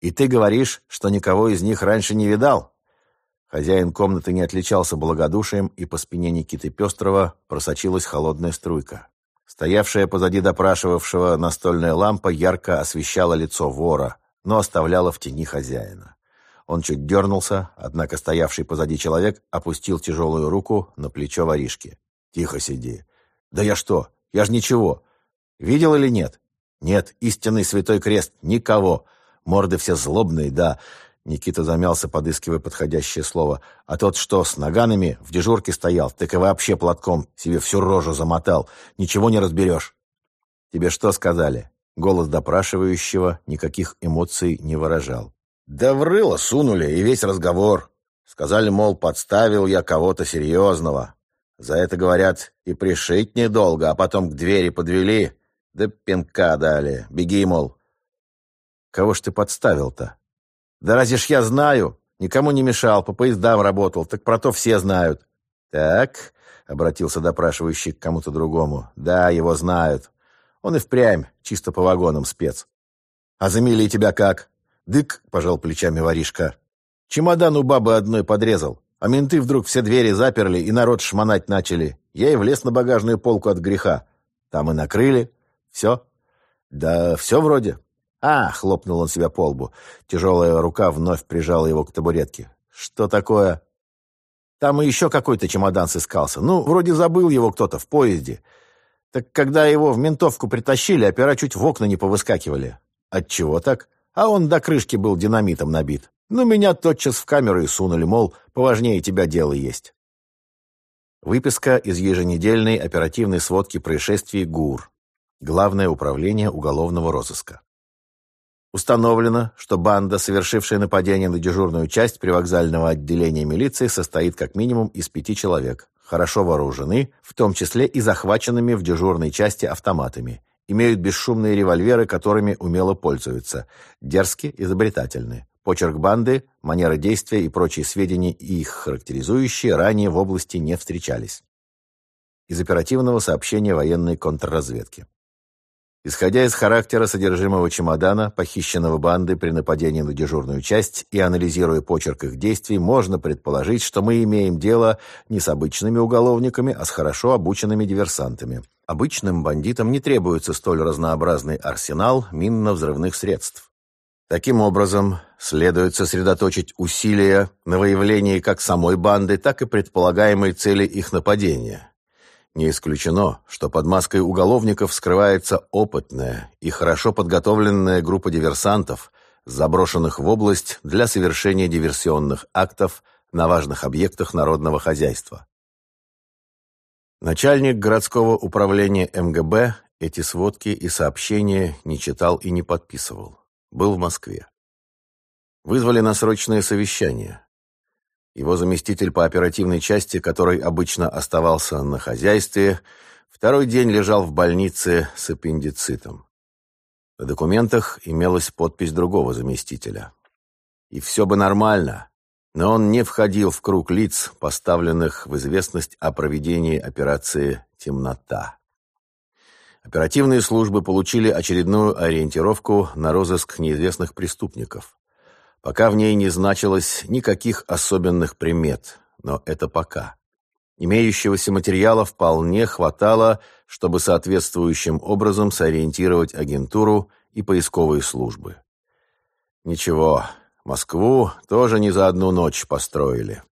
И ты говоришь, что никого из них раньше не видал?» Хозяин комнаты не отличался благодушием, и по спине Никиты Пестрова просочилась холодная струйка. Стоявшая позади допрашивавшего настольная лампа ярко освещала лицо вора, но оставляла в тени хозяина. Он чуть дернулся, однако стоявший позади человек опустил тяжелую руку на плечо воришки. «Тихо сиди». «Да я что? Я ж ничего. Видел или нет?» «Нет, истинный святой крест. Никого. Морды все злобные, да. Никита замялся, подыскивая подходящее слово. «А тот что, с наганами в дежурке стоял, так и вообще платком себе всю рожу замотал. Ничего не разберешь». «Тебе что сказали?» Голос допрашивающего никаких эмоций не выражал. «Да в рыло сунули, и весь разговор. Сказали, мол, подставил я кого-то серьезного. За это, говорят, и пришить недолго, а потом к двери подвели, да пинка дали. Беги, мол». «Кого ж ты подставил-то?» Да разве ж я знаю? Никому не мешал, по поездам работал, так про то все знают. Так, обратился допрашивающий к кому-то другому. Да, его знают. Он и впрямь, чисто по вагонам спец. А замели тебя как? Дык, пожал плечами воришка. Чемодан у бабы одной подрезал, а менты вдруг все двери заперли и народ шмонать начали. Я и влез на багажную полку от греха. Там и накрыли. Все. Да все вроде. «А!» — хлопнул он себя по лбу. Тяжелая рука вновь прижала его к табуретке. «Что такое?» «Там и еще какой-то чемодан сыскался. Ну, вроде забыл его кто-то в поезде. Так когда его в ментовку притащили, опера чуть в окна не повыскакивали. Отчего так? А он до крышки был динамитом набит. Ну, меня тотчас в камеру и сунули, мол, поважнее тебя дело есть». Выписка из еженедельной оперативной сводки происшествий ГУР. Главное управление уголовного розыска. Установлено, что банда, совершившая нападение на дежурную часть привокзального отделения милиции, состоит как минимум из пяти человек, хорошо вооружены, в том числе и захваченными в дежурной части автоматами, имеют бесшумные револьверы, которыми умело пользуются, дерзки, изобретательны. Почерк банды, манера действия и прочие сведения, их характеризующие, ранее в области не встречались. Из оперативного сообщения военной контрразведки. Исходя из характера содержимого чемодана, похищенного банды при нападении на дежурную часть и анализируя почерк их действий, можно предположить, что мы имеем дело не с обычными уголовниками, а с хорошо обученными диверсантами. Обычным бандитам не требуется столь разнообразный арсенал минно-взрывных средств. Таким образом, следует сосредоточить усилия на выявлении как самой банды, так и предполагаемой цели их нападения – не исключено, что под маской уголовников скрывается опытная и хорошо подготовленная группа диверсантов, заброшенных в область для совершения диверсионных актов на важных объектах народного хозяйства. Начальник городского управления МГБ эти сводки и сообщения не читал и не подписывал. Был в Москве. Вызвали на срочное совещание. Его заместитель по оперативной части, который обычно оставался на хозяйстве, второй день лежал в больнице с аппендицитом. На документах имелась подпись другого заместителя. И все бы нормально, но он не входил в круг лиц, поставленных в известность о проведении операции «Темнота». Оперативные службы получили очередную ориентировку на розыск неизвестных преступников пока в ней не значилось никаких особенных примет, но это пока. Имеющегося материала вполне хватало, чтобы соответствующим образом сориентировать агентуру и поисковые службы. Ничего, Москву тоже не за одну ночь построили.